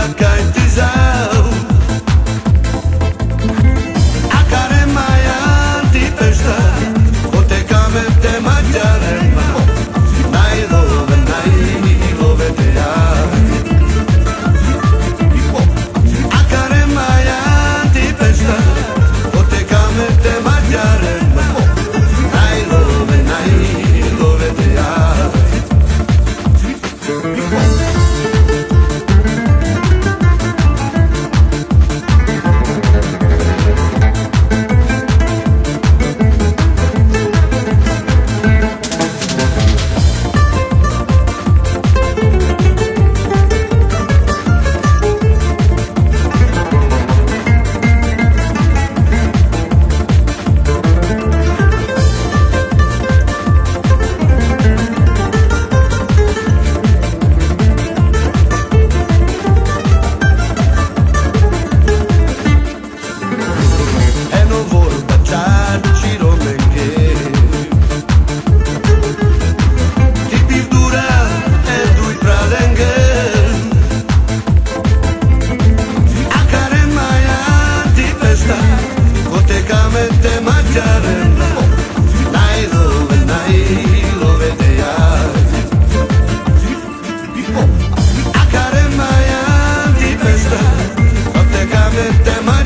all I can do. te